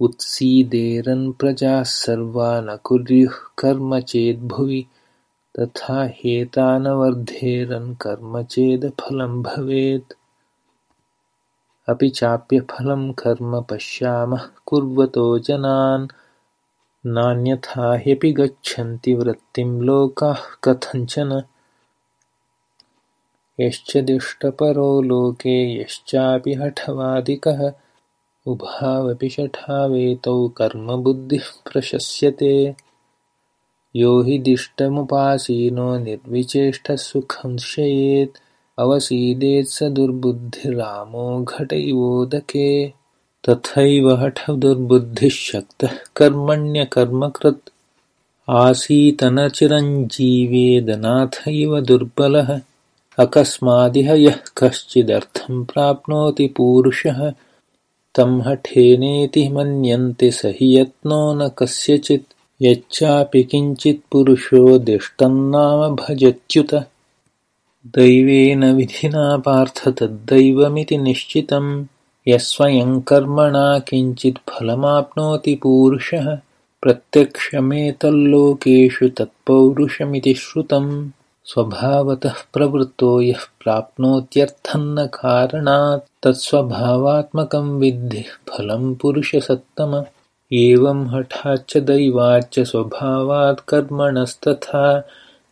उत्सीदेरन्प्रजाः सर्वा न कुर्युः कर्म चेद्भुवि तथा हेता न वर्धेरन् कर्म चेदफलं भवेत्। अपि चाप्यफलं कर्म पश्यामः कुर्वतो जनान्। नान्यथा ह्यपि गच्छन्ति वृत्तिं लोकाः कथञ्चन। यश्च दुष्टपरो लोके यश्चापि हठवादिकः उभावपि शठावेतौ कर्मबुद्धिः प्रशस्यते। यो हि दिष्टमुपासीनो निर्विचेष्टसुखं शयेत् अवसीदेत् स दुर्बुद्धिरामो घट इवोदके तथैव हठदुर्बुद्धिः शक्तः कर्मण्यकर्मकृत्। आसीतनचिरञ्जीवेदनाथ इव दुर्बलः। अकस्मादिह यः कश्चिदर्थं प्राप्नोति पूरुषः तं हठेनेति मन्यन्ते स हि यत्नो न कस्यचित्। यच्चापि किञ्चित्पुरुषो दिष्टन्नाम भजत्युत दैवेन विधिना पार्थ तद्दैवमिति निश्चितं। यस्स्वयं कर्मणा किञ्चित् फलमाप्नोति पूरुषः। प्रत्यक्षमेतल्लोकेषु तत्पौरुषमिति श्रुतम् स्वभावतः प्रवृत्तो यः प्राप्नोत्यर्थन्न कारणात् तत्स्वभावात्मकं विद्धि फलं पुरुषसत्तम एवं हठाच्च दैवाच्च स्वभावात् कर्मणस्तथा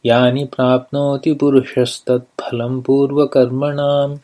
यानि प्राप्नोति पुरुषस्तत्फलं पूर्वकर्मणां